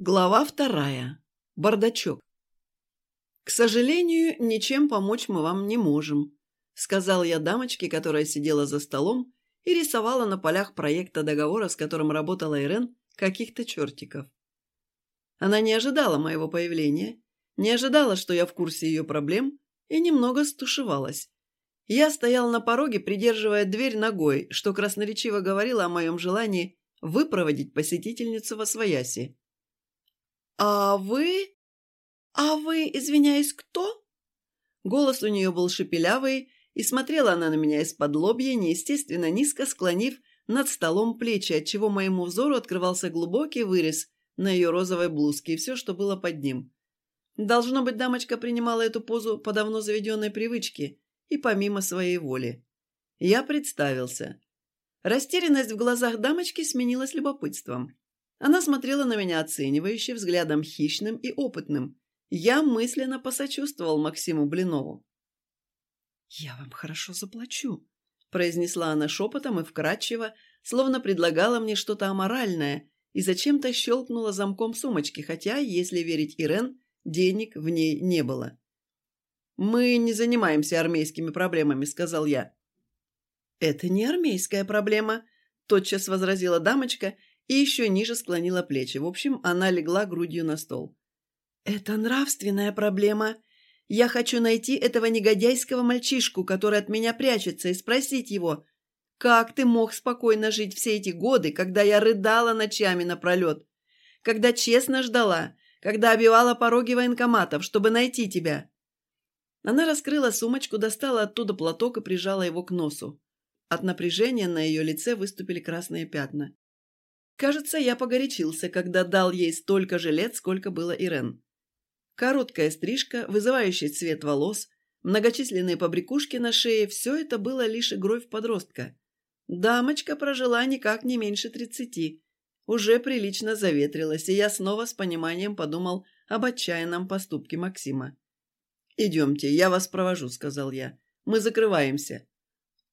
Глава вторая. Бардачок. «К сожалению, ничем помочь мы вам не можем», сказал я дамочке, которая сидела за столом и рисовала на полях проекта договора, с которым работала Ирен, каких-то чертиков. Она не ожидала моего появления, не ожидала, что я в курсе ее проблем, и немного стушевалась. Я стоял на пороге, придерживая дверь ногой, что красноречиво говорило о моем желании выпроводить посетительницу во свояси. «А вы? А вы, извиняюсь, кто?» Голос у нее был шепелявый, и смотрела она на меня из-под лобья, неестественно низко склонив над столом плечи, отчего моему взору открывался глубокий вырез на ее розовой блузке и все, что было под ним. Должно быть, дамочка принимала эту позу по давно заведенной привычке и помимо своей воли. Я представился. Растерянность в глазах дамочки сменилась любопытством. Она смотрела на меня оценивающе, взглядом хищным и опытным. Я мысленно посочувствовал Максиму Блинову. «Я вам хорошо заплачу», – произнесла она шепотом и вкрадчиво, словно предлагала мне что-то аморальное, и зачем-то щелкнула замком сумочки, хотя, если верить Ирен, денег в ней не было. «Мы не занимаемся армейскими проблемами», – сказал я. «Это не армейская проблема», – тотчас возразила дамочка и еще ниже склонила плечи. В общем, она легла грудью на стол. «Это нравственная проблема. Я хочу найти этого негодяйского мальчишку, который от меня прячется, и спросить его, как ты мог спокойно жить все эти годы, когда я рыдала ночами напролет, когда честно ждала, когда обивала пороги военкоматов, чтобы найти тебя?» Она раскрыла сумочку, достала оттуда платок и прижала его к носу. От напряжения на ее лице выступили красные пятна. Кажется, я погорячился, когда дал ей столько же лет, сколько было Ирен. Короткая стрижка, вызывающий цвет волос, многочисленные побрякушки на шее – все это было лишь игрой в подростка. Дамочка прожила никак не меньше тридцати. Уже прилично заветрилась, и я снова с пониманием подумал об отчаянном поступке Максима. «Идемте, я вас провожу», – сказал я. «Мы закрываемся».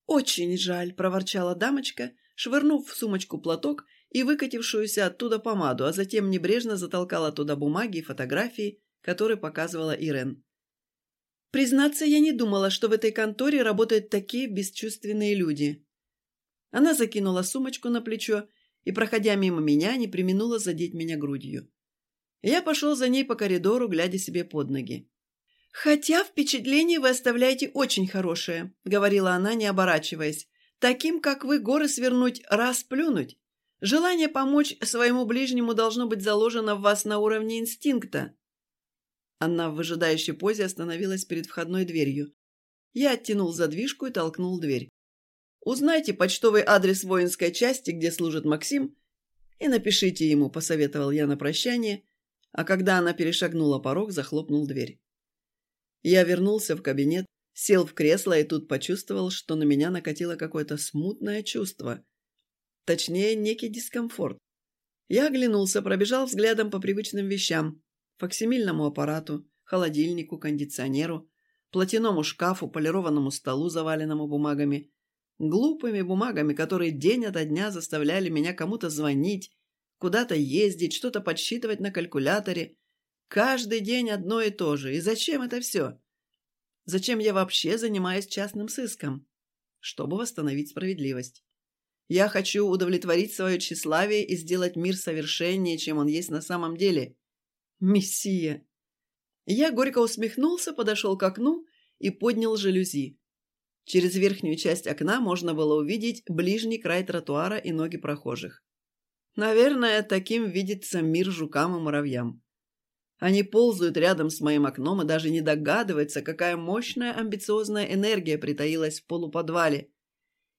«Очень жаль», – проворчала дамочка, швырнув в сумочку платок и выкатившуюся оттуда помаду, а затем небрежно затолкала туда бумаги и фотографии, которые показывала Ирен. Признаться, я не думала, что в этой конторе работают такие бесчувственные люди. Она закинула сумочку на плечо и, проходя мимо меня, не применула задеть меня грудью. Я пошел за ней по коридору, глядя себе под ноги. «Хотя впечатление вы оставляете очень хорошее», — говорила она, не оборачиваясь. «Таким, как вы, горы свернуть, раз плюнуть. Желание помочь своему ближнему должно быть заложено в вас на уровне инстинкта. Она в выжидающей позе остановилась перед входной дверью. Я оттянул задвижку и толкнул дверь. «Узнайте почтовый адрес воинской части, где служит Максим, и напишите ему», – посоветовал я на прощание, а когда она перешагнула порог, захлопнул дверь. Я вернулся в кабинет, сел в кресло и тут почувствовал, что на меня накатило какое-то смутное чувство – Точнее, некий дискомфорт. Я оглянулся, пробежал взглядом по привычным вещам. Факсимильному аппарату, холодильнику, кондиционеру, платяному шкафу, полированному столу, заваленному бумагами. Глупыми бумагами, которые день ото дня заставляли меня кому-то звонить, куда-то ездить, что-то подсчитывать на калькуляторе. Каждый день одно и то же. И зачем это все? Зачем я вообще занимаюсь частным сыском? Чтобы восстановить справедливость. Я хочу удовлетворить свое тщеславие и сделать мир совершеннее, чем он есть на самом деле. Мессия!» Я горько усмехнулся, подошел к окну и поднял жалюзи. Через верхнюю часть окна можно было увидеть ближний край тротуара и ноги прохожих. Наверное, таким видится мир жукам и муравьям. Они ползают рядом с моим окном и даже не догадываются, какая мощная амбициозная энергия притаилась в полуподвале,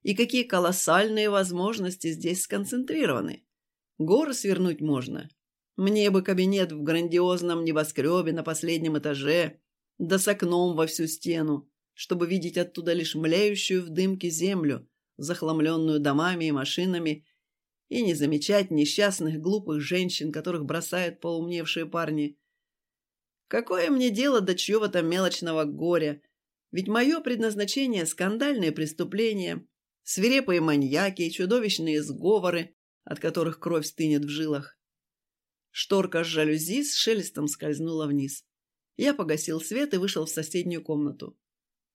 и какие колоссальные возможности здесь сконцентрированы. Горы свернуть можно. Мне бы кабинет в грандиозном небоскребе на последнем этаже, да с окном во всю стену, чтобы видеть оттуда лишь млеющую в дымке землю, захламленную домами и машинами, и не замечать несчастных глупых женщин, которых бросают поумневшие парни. Какое мне дело до чьего-то мелочного горя? Ведь мое предназначение – скандальные преступления, свирепые маньяки и чудовищные сговоры, от которых кровь стынет в жилах. Шторка с жалюзи с шелестом скользнула вниз. Я погасил свет и вышел в соседнюю комнату.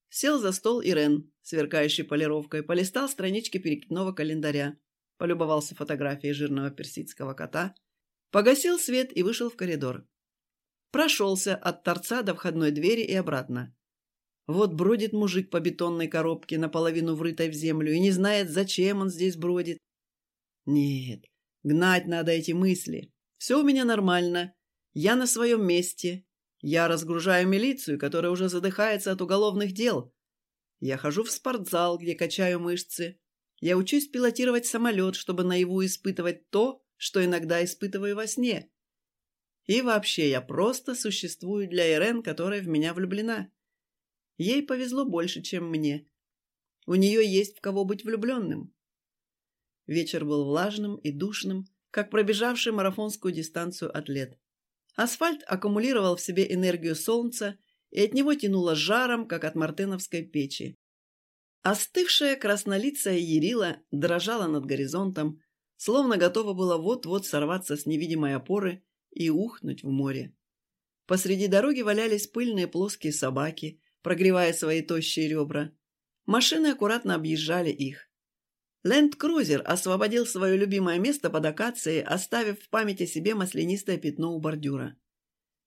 Сел за стол Ирен, сверкающий полировкой, полистал странички перекидного календаря, полюбовался фотографией жирного персидского кота, погасил свет и вышел в коридор. Прошелся от торца до входной двери и обратно. Вот бродит мужик по бетонной коробке, наполовину врытой в землю, и не знает, зачем он здесь бродит. Нет, гнать надо эти мысли. Все у меня нормально. Я на своем месте. Я разгружаю милицию, которая уже задыхается от уголовных дел. Я хожу в спортзал, где качаю мышцы. Я учусь пилотировать самолет, чтобы наяву испытывать то, что иногда испытываю во сне. И вообще, я просто существую для Ирен, которая в меня влюблена. Ей повезло больше, чем мне. У нее есть в кого быть влюбленным. Вечер был влажным и душным, как пробежавший марафонскую дистанцию атлет. Асфальт аккумулировал в себе энергию солнца, и от него тянуло жаром, как от мартеновской печи. Остывшая краснолицая Ярила дрожала над горизонтом, словно готова была вот-вот сорваться с невидимой опоры и ухнуть в море. Посреди дороги валялись пыльные плоские собаки, прогревая свои тощие ребра. Машины аккуратно объезжали их. Ленд-крузер освободил свое любимое место под акацией, оставив в памяти себе маслянистое пятно у бордюра.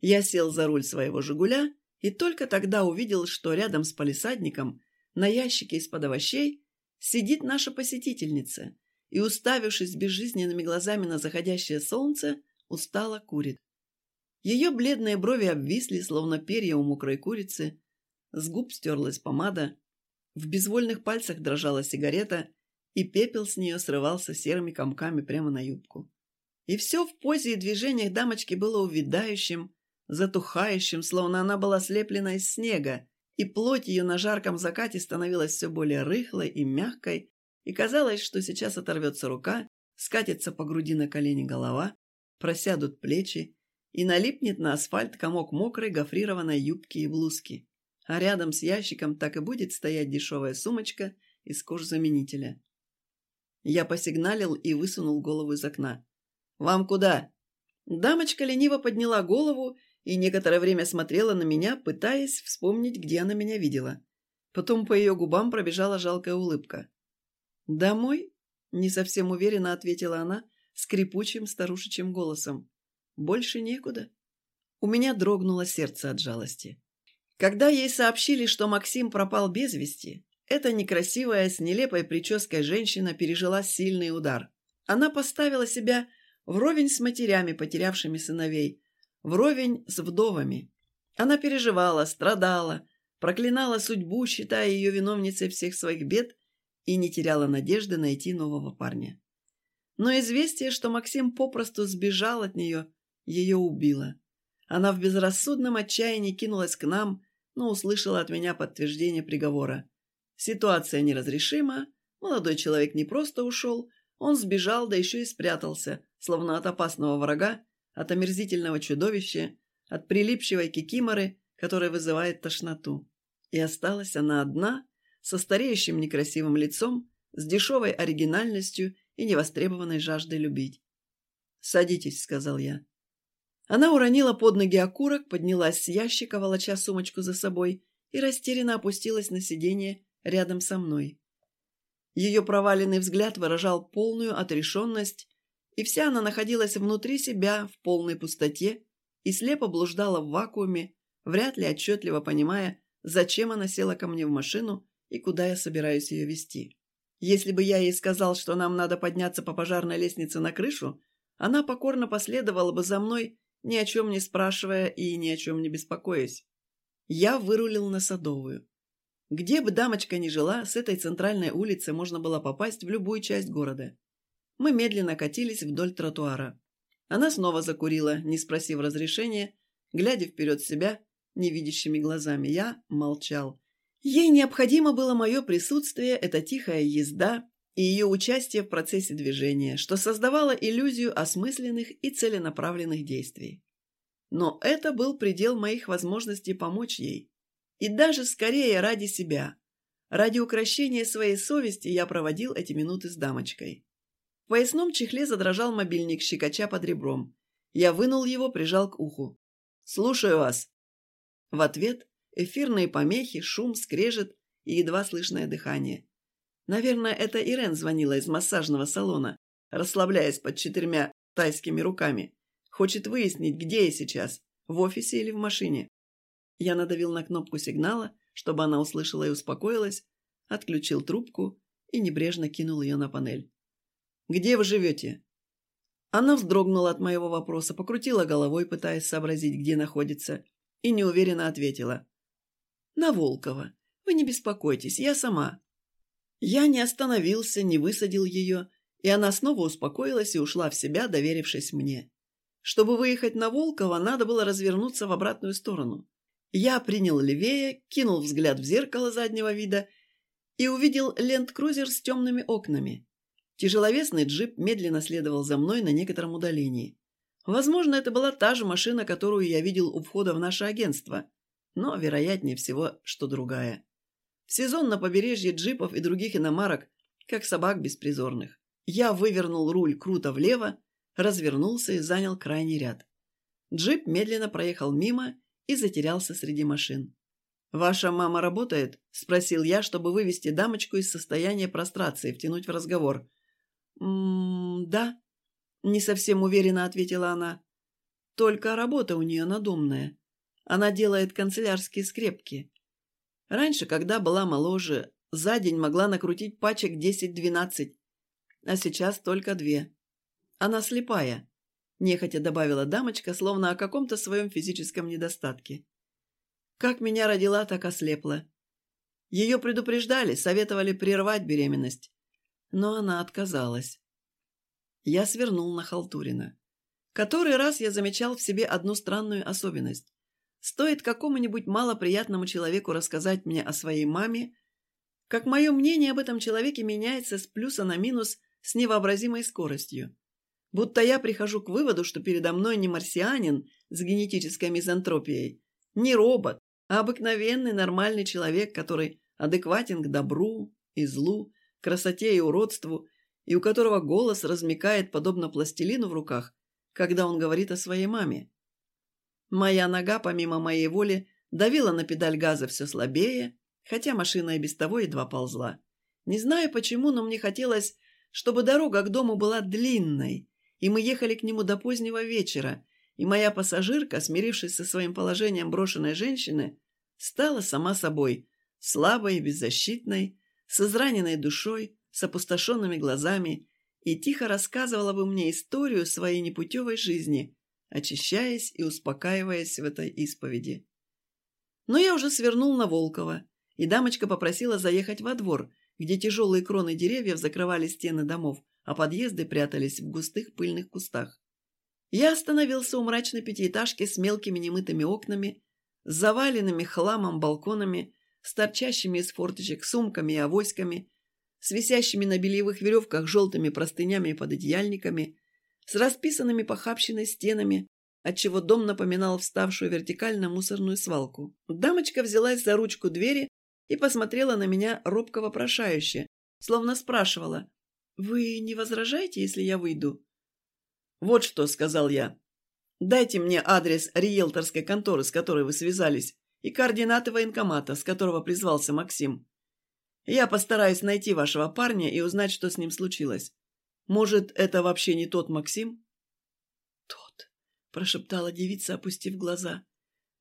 Я сел за руль своего «Жигуля» и только тогда увидел, что рядом с палисадником, на ящике из-под овощей, сидит наша посетительница и, уставившись безжизненными глазами на заходящее солнце, устало курит. Ее бледные брови обвисли, словно перья у мокрой курицы, с губ стерлась помада, в безвольных пальцах дрожала сигарета, и пепел с нее срывался серыми комками прямо на юбку. И все в позе и движениях дамочки было увядающим, затухающим, словно она была слеплена из снега, и плоть ее на жарком закате становилась все более рыхлой и мягкой, и казалось, что сейчас оторвется рука, скатится по груди на колени голова, просядут плечи, и налипнет на асфальт комок мокрой гофрированной юбки и блузки а рядом с ящиком так и будет стоять дешевая сумочка из кожзаменителя. Я посигналил и высунул голову из окна. «Вам куда?» Дамочка лениво подняла голову и некоторое время смотрела на меня, пытаясь вспомнить, где она меня видела. Потом по ее губам пробежала жалкая улыбка. «Домой?» – не совсем уверенно ответила она скрипучим старушечьим голосом. «Больше некуда?» У меня дрогнуло сердце от жалости. Когда ей сообщили, что Максим пропал без вести, эта некрасивая, с нелепой прической женщина пережила сильный удар. Она поставила себя вровень с матерями, потерявшими сыновей, вровень с вдовами. Она переживала, страдала, проклинала судьбу, считая ее виновницей всех своих бед, и не теряла надежды найти нового парня. Но известие, что Максим попросту сбежал от нее, ее убило. Она в безрассудном отчаянии кинулась к нам, но услышала от меня подтверждение приговора. Ситуация неразрешима, молодой человек не просто ушел, он сбежал, да еще и спрятался, словно от опасного врага, от омерзительного чудовища, от прилипчивой кикиморы, которая вызывает тошноту. И осталась она одна, со стареющим некрасивым лицом, с дешевой оригинальностью и невостребованной жаждой любить. «Садитесь», — сказал я. Она уронила под ноги окурок, поднялась с ящика, волоча сумочку за собой, и растерянно опустилась на сиденье рядом со мной. Ее проваленный взгляд выражал полную отрешенность, и вся она находилась внутри себя, в полной пустоте, и слепо блуждала в вакууме, вряд ли отчетливо понимая, зачем она села ко мне в машину и куда я собираюсь ее вести. Если бы я ей сказал, что нам надо подняться по пожарной лестнице на крышу, она покорно последовала бы за мной ни о чем не спрашивая и ни о чем не беспокоясь. Я вырулил на Садовую. Где бы дамочка ни жила, с этой центральной улицы можно было попасть в любую часть города. Мы медленно катились вдоль тротуара. Она снова закурила, не спросив разрешения, глядя вперед себя невидящими глазами. Я молчал. Ей необходимо было мое присутствие, эта тихая езда, и ее участие в процессе движения, что создавало иллюзию осмысленных и целенаправленных действий. Но это был предел моих возможностей помочь ей. И даже скорее ради себя. Ради укращения своей совести я проводил эти минуты с дамочкой. В поясном чехле задрожал мобильник щекоча под ребром. Я вынул его, прижал к уху. «Слушаю вас». В ответ эфирные помехи, шум, скрежет и едва слышное дыхание. Наверное, это Ирен звонила из массажного салона, расслабляясь под четырьмя тайскими руками. Хочет выяснить, где я сейчас, в офисе или в машине. Я надавил на кнопку сигнала, чтобы она услышала и успокоилась, отключил трубку и небрежно кинул ее на панель. «Где вы живете?» Она вздрогнула от моего вопроса, покрутила головой, пытаясь сообразить, где находится, и неуверенно ответила. «На Волкова. Вы не беспокойтесь, я сама». Я не остановился, не высадил ее, и она снова успокоилась и ушла в себя, доверившись мне. Чтобы выехать на Волкова, надо было развернуться в обратную сторону. Я принял левее, кинул взгляд в зеркало заднего вида и увидел ленд-крузер с темными окнами. Тяжеловесный джип медленно следовал за мной на некотором удалении. Возможно, это была та же машина, которую я видел у входа в наше агентство, но, вероятнее всего, что другая. В сезон на побережье джипов и других иномарок, как собак беспризорных. Я вывернул руль круто влево, развернулся и занял крайний ряд. Джип медленно проехал мимо и затерялся среди машин. «Ваша мама работает?» – спросил я, чтобы вывести дамочку из состояния прострации, втянуть в разговор. «М-м, да», – не совсем уверенно ответила она. «Только работа у нее надумная. Она делает канцелярские скрепки. Раньше, когда была моложе, за день могла накрутить пачек 10-12, а сейчас только две. Она слепая», – нехотя добавила дамочка, словно о каком-то своем физическом недостатке. «Как меня родила, так ослепла. Ее предупреждали, советовали прервать беременность но она отказалась. Я свернул на Халтурина. Который раз я замечал в себе одну странную особенность. Стоит какому-нибудь малоприятному человеку рассказать мне о своей маме, как мое мнение об этом человеке меняется с плюса на минус с невообразимой скоростью. Будто я прихожу к выводу, что передо мной не марсианин с генетической мизантропией, не робот, а обыкновенный нормальный человек, который адекватен к добру и злу, красоте и уродству, и у которого голос размекает подобно пластилину в руках, когда он говорит о своей маме. Моя нога, помимо моей воли, давила на педаль газа все слабее, хотя машина и без того едва ползла. Не знаю почему, но мне хотелось, чтобы дорога к дому была длинной, и мы ехали к нему до позднего вечера, и моя пассажирка, смирившись со своим положением брошенной женщины, стала сама собой, слабой и беззащитной, с израненной душой, с опустошенными глазами и тихо рассказывала бы мне историю своей непутевой жизни, очищаясь и успокаиваясь в этой исповеди. Но я уже свернул на Волкова, и дамочка попросила заехать во двор, где тяжелые кроны деревьев закрывали стены домов, а подъезды прятались в густых пыльных кустах. Я остановился у мрачной пятиэтажки с мелкими немытыми окнами, с заваленными хламом балконами с торчащими из форточек сумками и авоськами, с висящими на бельевых веревках желтыми простынями и пододеяльниками, с расписанными похабщиной стенами, отчего дом напоминал вставшую вертикально мусорную свалку. Дамочка взялась за ручку двери и посмотрела на меня робко вопрошающе, словно спрашивала, «Вы не возражаете, если я выйду?» «Вот что», — сказал я. «Дайте мне адрес риэлторской конторы, с которой вы связались и координаты военкомата, с которого призвался Максим. Я постараюсь найти вашего парня и узнать, что с ним случилось. Может, это вообще не тот Максим?» «Тот», – прошептала девица, опустив глаза.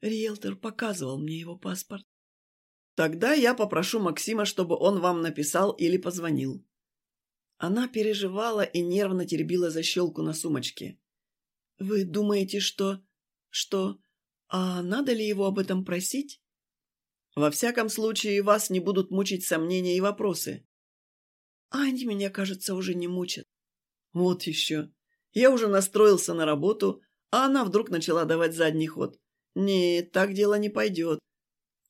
Риэлтор показывал мне его паспорт. «Тогда я попрошу Максима, чтобы он вам написал или позвонил». Она переживала и нервно теребила защелку на сумочке. «Вы думаете, что... что... А надо ли его об этом просить? Во всяком случае, вас не будут мучить сомнения и вопросы. А они меня, кажется, уже не мучат. Вот еще. Я уже настроился на работу, а она вдруг начала давать задний ход. Нет, так дело не пойдет.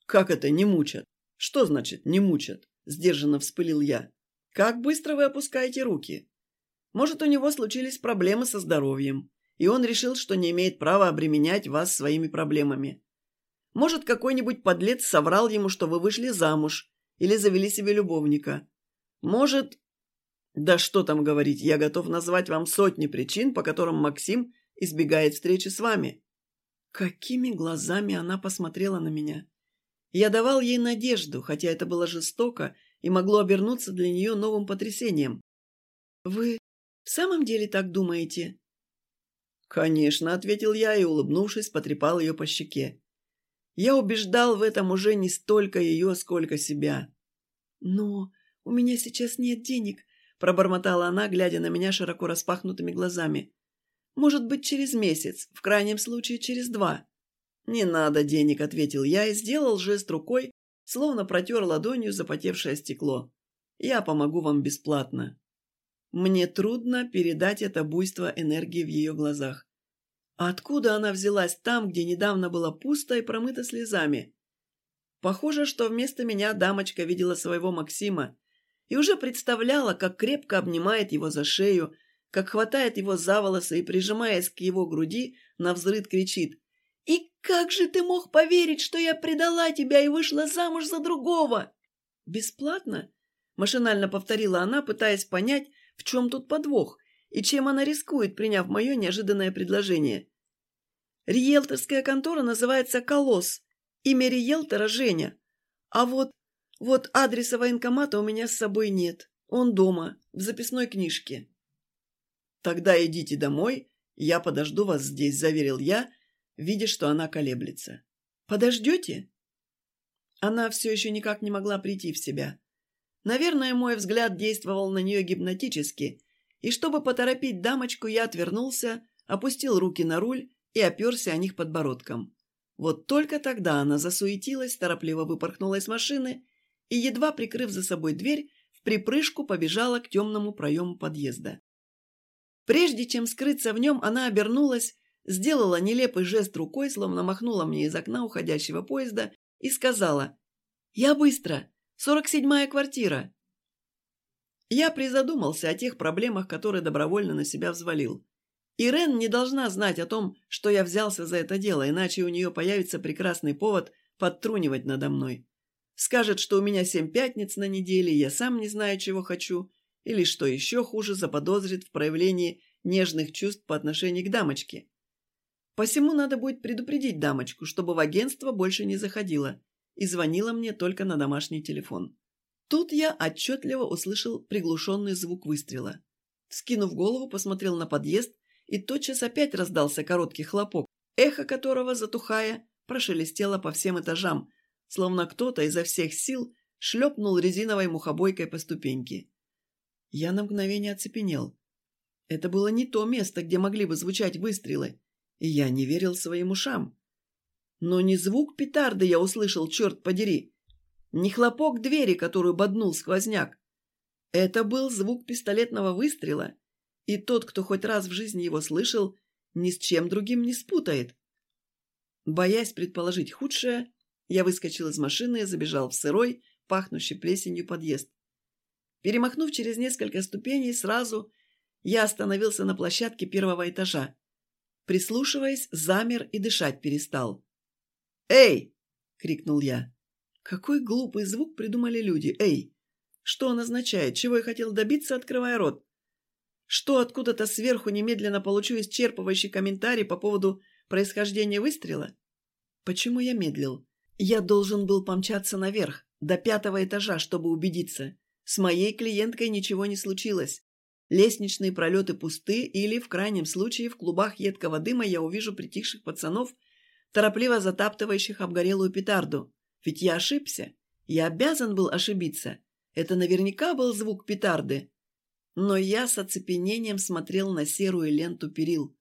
Как это не мучат? Что значит не мучат? Сдержанно вспылил я. Как быстро вы опускаете руки? Может, у него случились проблемы со здоровьем и он решил, что не имеет права обременять вас своими проблемами. Может, какой-нибудь подлец соврал ему, что вы вышли замуж или завели себе любовника. Может... Да что там говорить, я готов назвать вам сотни причин, по которым Максим избегает встречи с вами». Какими глазами она посмотрела на меня. Я давал ей надежду, хотя это было жестоко и могло обернуться для нее новым потрясением. «Вы в самом деле так думаете?» «Конечно», — ответил я и, улыбнувшись, потрепал ее по щеке. Я убеждал в этом уже не столько ее, сколько себя. «Но у меня сейчас нет денег», — пробормотала она, глядя на меня широко распахнутыми глазами. «Может быть, через месяц, в крайнем случае, через два». «Не надо денег», — ответил я и сделал жест рукой, словно протер ладонью запотевшее стекло. «Я помогу вам бесплатно». Мне трудно передать это буйство энергии в ее глазах. Откуда она взялась там, где недавно было пусто и промыто слезами? Похоже, что вместо меня дамочка видела своего Максима и уже представляла, как крепко обнимает его за шею, как хватает его за волосы и, прижимаясь к его груди, на взрыд кричит «И как же ты мог поверить, что я предала тебя и вышла замуж за другого?» «Бесплатно?» – машинально повторила она, пытаясь понять, в чем тут подвох и чем она рискует, приняв мое неожиданное предложение. Риэлторская контора называется «Колосс». Имя риэлтора – Женя. А вот, вот адреса военкомата у меня с собой нет. Он дома, в записной книжке. «Тогда идите домой, я подожду вас здесь», – заверил я, видя, что она колеблется. «Подождете?» Она все еще никак не могла прийти в себя. Наверное, мой взгляд действовал на нее гипнотически, и чтобы поторопить дамочку, я отвернулся, опустил руки на руль и оперся о них подбородком. Вот только тогда она засуетилась, торопливо выпорхнула из машины и, едва прикрыв за собой дверь, в припрыжку побежала к темному проему подъезда. Прежде чем скрыться в нем, она обернулась, сделала нелепый жест рукой, словно махнула мне из окна уходящего поезда и сказала «Я быстро!» Сорок седьмая квартира. Я призадумался о тех проблемах, которые добровольно на себя взвалил. Ирен не должна знать о том, что я взялся за это дело, иначе у нее появится прекрасный повод подтрунивать надо мной. Скажет, что у меня семь пятниц на неделе, я сам не знаю, чего хочу, или, что еще хуже, заподозрит в проявлении нежных чувств по отношению к дамочке. Посему надо будет предупредить дамочку, чтобы в агентство больше не заходила и звонила мне только на домашний телефон. Тут я отчетливо услышал приглушенный звук выстрела. Скинув голову, посмотрел на подъезд, и тотчас опять раздался короткий хлопок, эхо которого, затухая, прошелестело по всем этажам, словно кто-то изо всех сил шлепнул резиновой мухобойкой по ступеньке. Я на мгновение оцепенел. Это было не то место, где могли бы звучать выстрелы, и я не верил своим ушам. Но не звук петарды я услышал, черт подери. Не хлопок двери, которую боднул сквозняк. Это был звук пистолетного выстрела, и тот, кто хоть раз в жизни его слышал, ни с чем другим не спутает. Боясь предположить худшее, я выскочил из машины и забежал в сырой, пахнущий плесенью подъезд. Перемахнув через несколько ступеней, сразу я остановился на площадке первого этажа. Прислушиваясь, замер и дышать перестал. «Эй!» — крикнул я. Какой глупый звук придумали люди. «Эй!» Что он означает? Чего я хотел добиться, открывая рот? Что откуда-то сверху немедленно получу исчерпывающий комментарий по поводу происхождения выстрела? Почему я медлил? Я должен был помчаться наверх, до пятого этажа, чтобы убедиться. С моей клиенткой ничего не случилось. Лестничные пролеты пусты или, в крайнем случае, в клубах едкого дыма я увижу притихших пацанов торопливо затаптывающих обгорелую петарду. Ведь я ошибся. Я обязан был ошибиться. Это наверняка был звук петарды. Но я с оцепенением смотрел на серую ленту перил.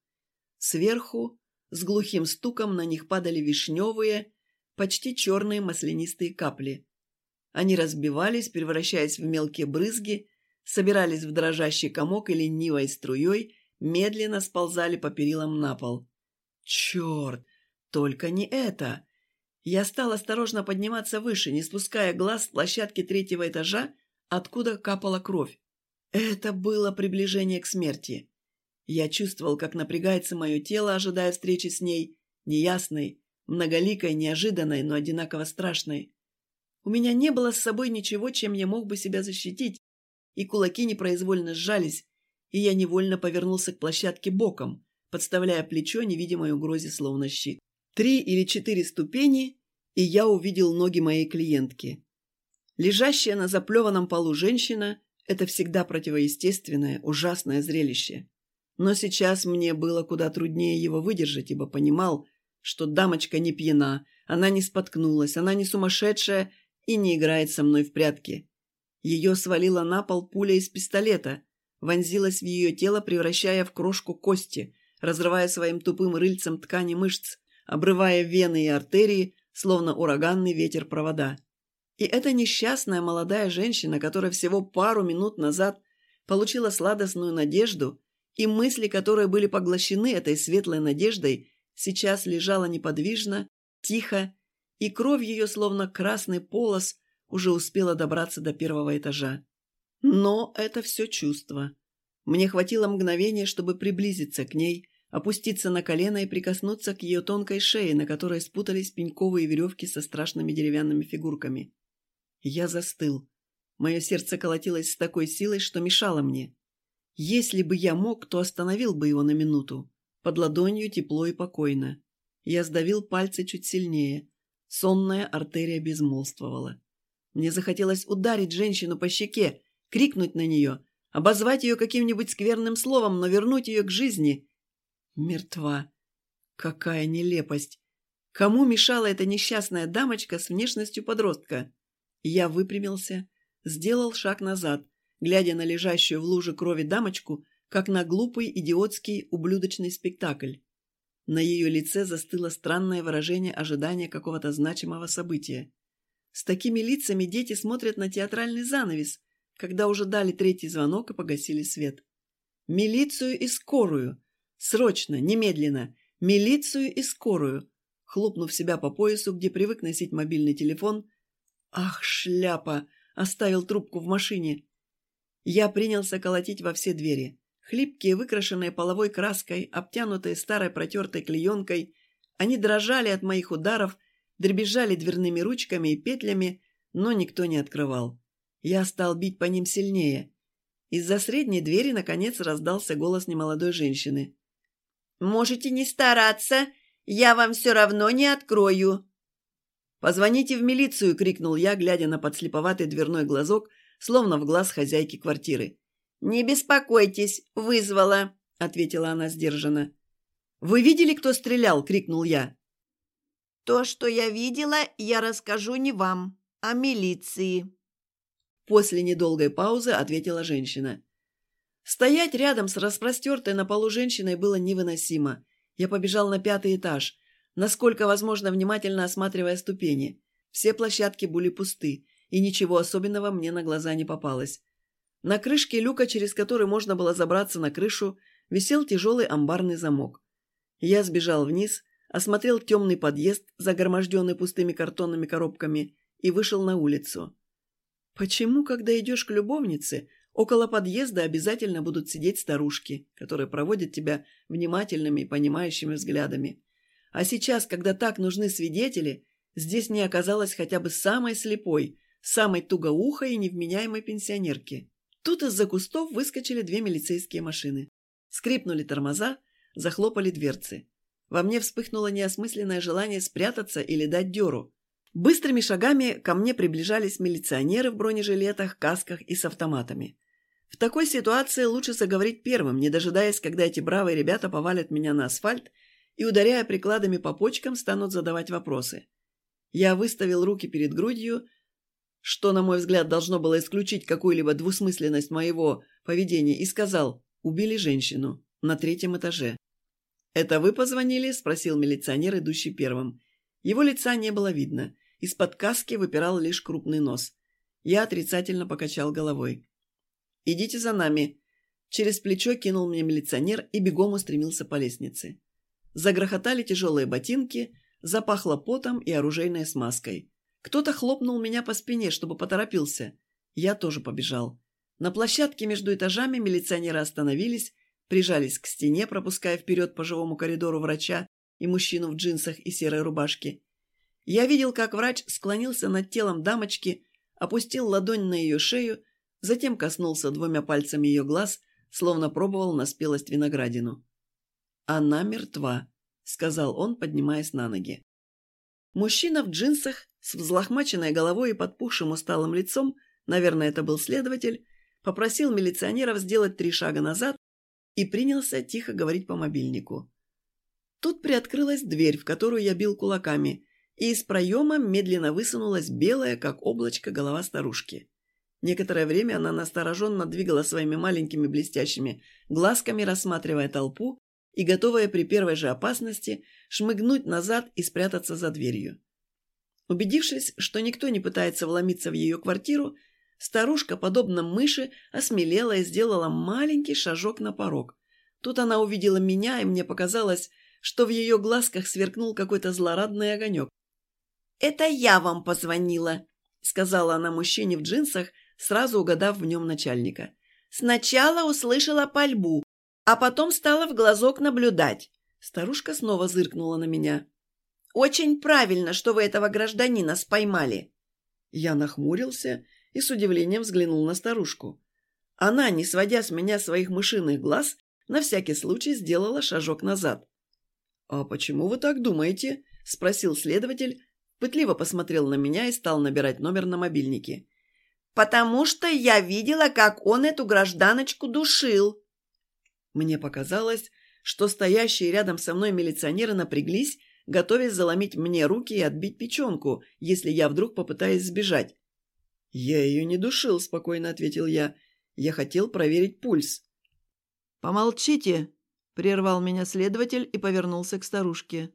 Сверху, с глухим стуком, на них падали вишневые, почти черные маслянистые капли. Они разбивались, превращаясь в мелкие брызги, собирались в дрожащий комок и ленивой струей медленно сползали по перилам на пол. «Черт! Только не это. Я стал осторожно подниматься выше, не спуская глаз с площадки третьего этажа, откуда капала кровь. Это было приближение к смерти. Я чувствовал, как напрягается мое тело, ожидая встречи с ней, неясной, многоликой, неожиданной, но одинаково страшной. У меня не было с собой ничего, чем я мог бы себя защитить, и кулаки непроизвольно сжались, и я невольно повернулся к площадке боком, подставляя плечо невидимой угрозе словно щит. Три или четыре ступени, и я увидел ноги моей клиентки. Лежащая на заплеванном полу женщина – это всегда противоестественное, ужасное зрелище. Но сейчас мне было куда труднее его выдержать, ибо понимал, что дамочка не пьяна, она не споткнулась, она не сумасшедшая и не играет со мной в прятки. Ее свалила на пол пуля из пистолета, вонзилась в ее тело, превращая в крошку кости, разрывая своим тупым рыльцем ткани мышц, обрывая вены и артерии, словно ураганный ветер провода. И эта несчастная молодая женщина, которая всего пару минут назад получила сладостную надежду, и мысли, которые были поглощены этой светлой надеждой, сейчас лежала неподвижно, тихо, и кровь ее, словно красный полос, уже успела добраться до первого этажа. Но это все чувство. Мне хватило мгновения, чтобы приблизиться к ней, опуститься на колено и прикоснуться к ее тонкой шее, на которой спутались пеньковые веревки со страшными деревянными фигурками. Я застыл. Мое сердце колотилось с такой силой, что мешало мне. Если бы я мог, то остановил бы его на минуту. Под ладонью тепло и покойно. Я сдавил пальцы чуть сильнее. Сонная артерия безмолвствовала. Мне захотелось ударить женщину по щеке, крикнуть на нее, обозвать ее каким-нибудь скверным словом, но вернуть ее к жизни. Мертва. Какая нелепость. Кому мешала эта несчастная дамочка с внешностью подростка? Я выпрямился, сделал шаг назад, глядя на лежащую в луже крови дамочку, как на глупый, идиотский, ублюдочный спектакль. На ее лице застыло странное выражение ожидания какого-то значимого события. С такими лицами дети смотрят на театральный занавес, когда уже дали третий звонок и погасили свет. «Милицию и скорую! Срочно, немедленно! Милицию и скорую!» Хлопнув себя по поясу, где привык носить мобильный телефон. «Ах, шляпа! Оставил трубку в машине!» Я принялся колотить во все двери. Хлипкие, выкрашенные половой краской, обтянутые старой протертой клеенкой, они дрожали от моих ударов, дребезжали дверными ручками и петлями, но никто не открывал. Я стал бить по ним сильнее. Из-за средней двери, наконец, раздался голос немолодой женщины. «Можете не стараться, я вам все равно не открою». «Позвоните в милицию!» — крикнул я, глядя на подслеповатый дверной глазок, словно в глаз хозяйки квартиры. «Не беспокойтесь, вызвала», — ответила она сдержанно. «Вы видели, кто стрелял?» — крикнул я. «То, что я видела, я расскажу не вам, а милиции». После недолгой паузы ответила женщина. Стоять рядом с распростертой на полу женщиной было невыносимо. Я побежал на пятый этаж, насколько возможно внимательно осматривая ступени. Все площадки были пусты, и ничего особенного мне на глаза не попалось. На крышке люка, через который можно было забраться на крышу, висел тяжелый амбарный замок. Я сбежал вниз, осмотрел темный подъезд, загроможденный пустыми картонными коробками, и вышел на улицу. Почему, когда идешь к любовнице, около подъезда обязательно будут сидеть старушки, которые проводят тебя внимательными и понимающими взглядами? А сейчас, когда так нужны свидетели, здесь не оказалось хотя бы самой слепой, самой тугоухой и невменяемой пенсионерки. Тут из-за кустов выскочили две милицейские машины. Скрипнули тормоза, захлопали дверцы. Во мне вспыхнуло неосмысленное желание спрятаться или дать дёру. Быстрыми шагами ко мне приближались милиционеры в бронежилетах, касках и с автоматами. В такой ситуации лучше заговорить первым, не дожидаясь, когда эти бравые ребята повалят меня на асфальт и, ударяя прикладами по почкам, станут задавать вопросы. Я выставил руки перед грудью, что, на мой взгляд, должно было исключить какую-либо двусмысленность моего поведения, и сказал «убили женщину на третьем этаже». «Это вы позвонили?» – спросил милиционер, идущий первым. Его лица не было видно. Из-под каски выпирал лишь крупный нос. Я отрицательно покачал головой. «Идите за нами!» Через плечо кинул мне милиционер и бегом устремился по лестнице. Загрохотали тяжелые ботинки, запахло потом и оружейной смазкой. Кто-то хлопнул меня по спине, чтобы поторопился. Я тоже побежал. На площадке между этажами милиционеры остановились, прижались к стене, пропуская вперед по живому коридору врача и мужчину в джинсах и серой рубашке. Я видел, как врач склонился над телом дамочки, опустил ладонь на ее шею, затем коснулся двумя пальцами ее глаз, словно пробовал на спелость виноградину. «Она мертва», — сказал он, поднимаясь на ноги. Мужчина в джинсах с взлохмаченной головой и подпухшим усталым лицом, наверное, это был следователь, попросил милиционеров сделать три шага назад и принялся тихо говорить по мобильнику. Тут приоткрылась дверь, в которую я бил кулаками, и из проема медленно высунулась белая, как облачко, голова старушки. Некоторое время она настороженно двигала своими маленькими блестящими глазками, рассматривая толпу и готовая при первой же опасности шмыгнуть назад и спрятаться за дверью. Убедившись, что никто не пытается вломиться в ее квартиру, старушка, подобно мыши, осмелела и сделала маленький шажок на порог. Тут она увидела меня, и мне показалось, что в ее глазках сверкнул какой-то злорадный огонек. «Это я вам позвонила», — сказала она мужчине в джинсах, сразу угадав в нем начальника. «Сначала услышала пальбу, а потом стала в глазок наблюдать». Старушка снова зыркнула на меня. «Очень правильно, что вы этого гражданина споймали». Я нахмурился и с удивлением взглянул на старушку. Она, не сводя с меня своих мышиных глаз, на всякий случай сделала шажок назад. «А почему вы так думаете?» – спросил следователь, пытливо посмотрел на меня и стал набирать номер на мобильнике. «Потому что я видела, как он эту гражданочку душил». Мне показалось, что стоящие рядом со мной милиционеры напряглись, готовясь заломить мне руки и отбить печенку, если я вдруг попытаюсь сбежать. «Я ее не душил», — спокойно ответил я. «Я хотел проверить пульс». «Помолчите», — прервал меня следователь и повернулся к старушке.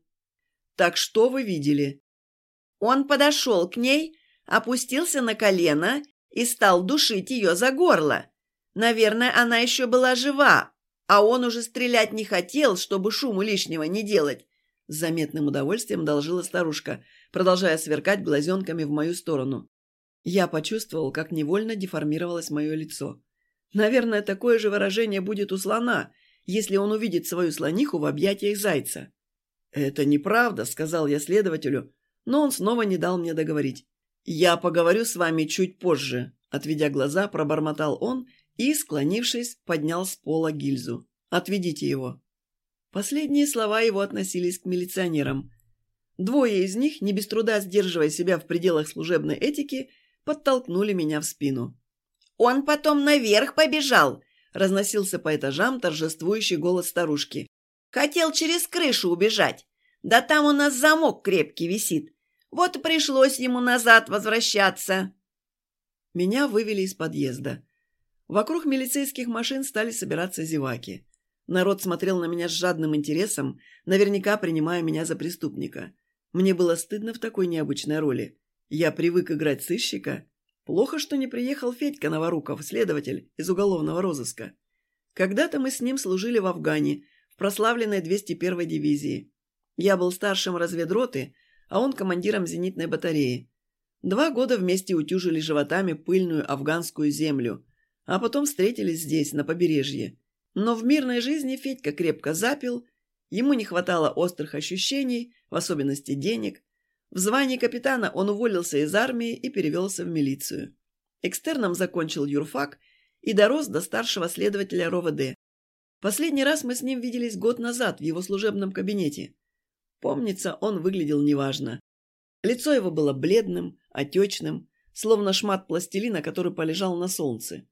«Так что вы видели?» Он подошел к ней, опустился на колено и стал душить ее за горло. Наверное, она еще была жива, а он уже стрелять не хотел, чтобы шуму лишнего не делать. С заметным удовольствием должила старушка, продолжая сверкать глазенками в мою сторону. Я почувствовал, как невольно деформировалось мое лицо. Наверное, такое же выражение будет у слона, если он увидит свою слониху в объятиях зайца. «Это неправда», — сказал я следователю, но он снова не дал мне договорить. «Я поговорю с вами чуть позже», — отведя глаза, пробормотал он и, склонившись, поднял с пола гильзу. «Отведите его». Последние слова его относились к милиционерам. Двое из них, не без труда сдерживая себя в пределах служебной этики, подтолкнули меня в спину. «Он потом наверх побежал!» — разносился по этажам торжествующий голос старушки. «Хотел через крышу убежать. Да там у нас замок крепкий висит. Вот пришлось ему назад возвращаться. Меня вывели из подъезда. Вокруг милицейских машин стали собираться зеваки. Народ смотрел на меня с жадным интересом, наверняка принимая меня за преступника. Мне было стыдно в такой необычной роли. Я привык играть сыщика. Плохо, что не приехал Федька Новоруков, следователь из уголовного розыска. Когда-то мы с ним служили в Афгане, в прославленной 201-й дивизии. Я был старшим разведроты, а он командиром зенитной батареи. Два года вместе утюжили животами пыльную афганскую землю, а потом встретились здесь, на побережье. Но в мирной жизни Федька крепко запил, ему не хватало острых ощущений, в особенности денег. В звании капитана он уволился из армии и перевелся в милицию. Экстерном закончил юрфак и дорос до старшего следователя РОВД. Последний раз мы с ним виделись год назад в его служебном кабинете. Помнится, он выглядел неважно. Лицо его было бледным, отечным, словно шмат пластилина, который полежал на солнце.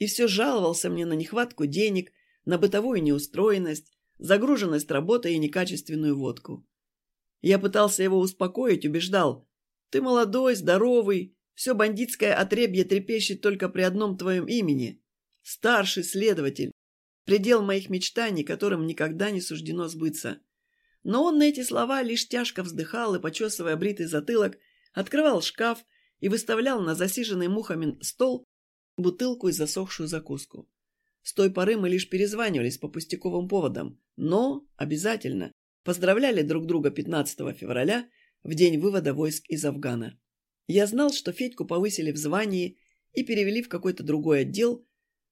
И все жаловался мне на нехватку денег, на бытовую неустроенность, загруженность работы и некачественную водку. Я пытался его успокоить, убеждал. «Ты молодой, здоровый, все бандитское отребье трепещет только при одном твоем имени. Старший следователь, предел моих мечтаний, которым никогда не суждено сбыться. Но он на эти слова лишь тяжко вздыхал и, почесывая бритый затылок, открывал шкаф и выставлял на засиженный мухами стол бутылку и засохшую закуску. С той поры мы лишь перезванивались по пустяковым поводам, но обязательно поздравляли друг друга 15 февраля в день вывода войск из Афгана. Я знал, что Федьку повысили в звании и перевели в какой-то другой отдел,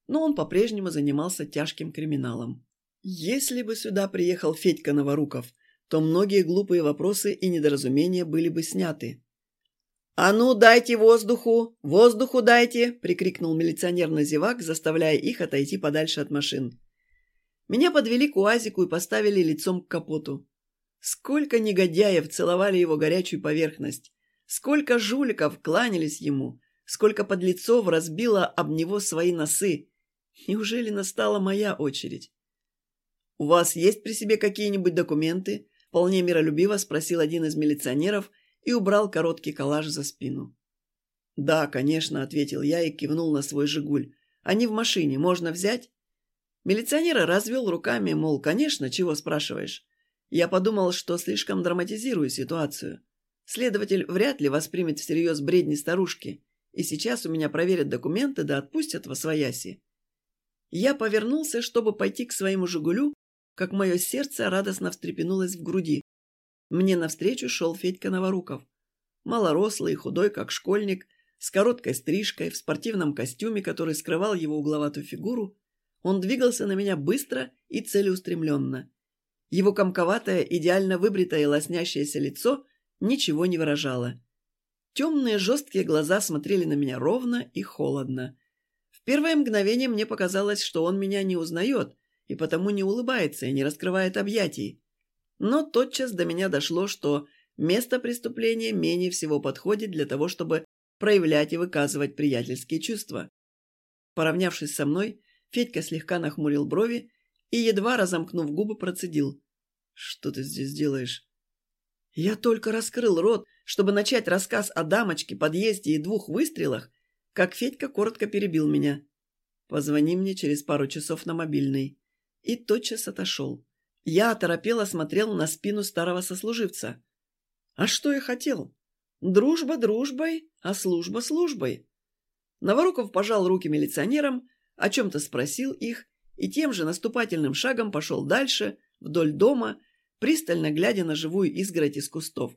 но он по-прежнему занимался тяжким криминалом. Если бы сюда приехал Федька Новоруков, то многие глупые вопросы и недоразумения были бы сняты. «А ну, дайте воздуху! Воздуху дайте!» – прикрикнул милиционер на зевак, заставляя их отойти подальше от машин. Меня подвели к УАЗику и поставили лицом к капоту. Сколько негодяев целовали его горячую поверхность, сколько жуликов кланялись ему, сколько подлецов разбило об него свои носы. Неужели настала моя очередь? «У вас есть при себе какие-нибудь документы?» – вполне миролюбиво спросил один из милиционеров и убрал короткий коллаж за спину. «Да, конечно», – ответил я и кивнул на свой «Жигуль». «Они в машине, можно взять?» Милиционер развел руками, мол, конечно, чего спрашиваешь. Я подумал, что слишком драматизирую ситуацию. Следователь вряд ли воспримет всерьез бредни старушки, и сейчас у меня проверят документы да отпустят во свояси. Я повернулся, чтобы пойти к своему «Жигулю», как мое сердце радостно встрепенулось в груди. Мне навстречу шел Федька Новоруков. Малорослый худой, как школьник, с короткой стрижкой, в спортивном костюме, который скрывал его угловатую фигуру, он двигался на меня быстро и целеустремленно. Его комковатое, идеально выбритое и лоснящееся лицо ничего не выражало. Темные жесткие глаза смотрели на меня ровно и холодно. В первое мгновение мне показалось, что он меня не узнает и потому не улыбается и не раскрывает объятий. Но тотчас до меня дошло, что место преступления менее всего подходит для того, чтобы проявлять и выказывать приятельские чувства. Поравнявшись со мной, Федька слегка нахмурил брови и, едва разомкнув губы, процедил. «Что ты здесь делаешь?» Я только раскрыл рот, чтобы начать рассказ о дамочке, подъезде и двух выстрелах, как Федька коротко перебил меня. «Позвони мне через пару часов на мобильный». И тотчас отошел. Я оторопело смотрел на спину старого сослуживца. А что я хотел? Дружба дружбой, а служба службой. Новоруков пожал руки милиционерам, о чем-то спросил их и тем же наступательным шагом пошел дальше, вдоль дома, пристально глядя на живую изгородь из кустов.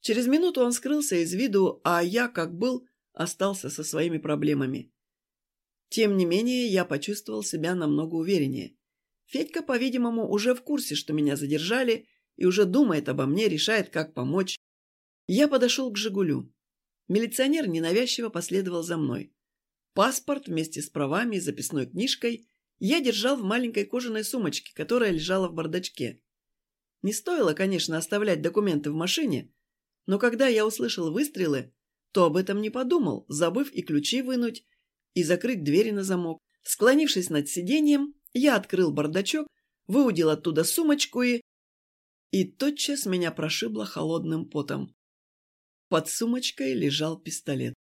Через минуту он скрылся из виду, а я, как был, остался со своими проблемами. Тем не менее, я почувствовал себя намного увереннее. Федька, по-видимому, уже в курсе, что меня задержали, и уже думает обо мне, решает, как помочь. Я подошел к «Жигулю». Милиционер ненавязчиво последовал за мной. Паспорт вместе с правами и записной книжкой я держал в маленькой кожаной сумочке, которая лежала в бардачке. Не стоило, конечно, оставлять документы в машине, но когда я услышал выстрелы, то об этом не подумал, забыв и ключи вынуть, и закрыть двери на замок. Склонившись над сиденьем, я открыл бардачок, выудил оттуда сумочку и... И тотчас меня прошибло холодным потом. Под сумочкой лежал пистолет.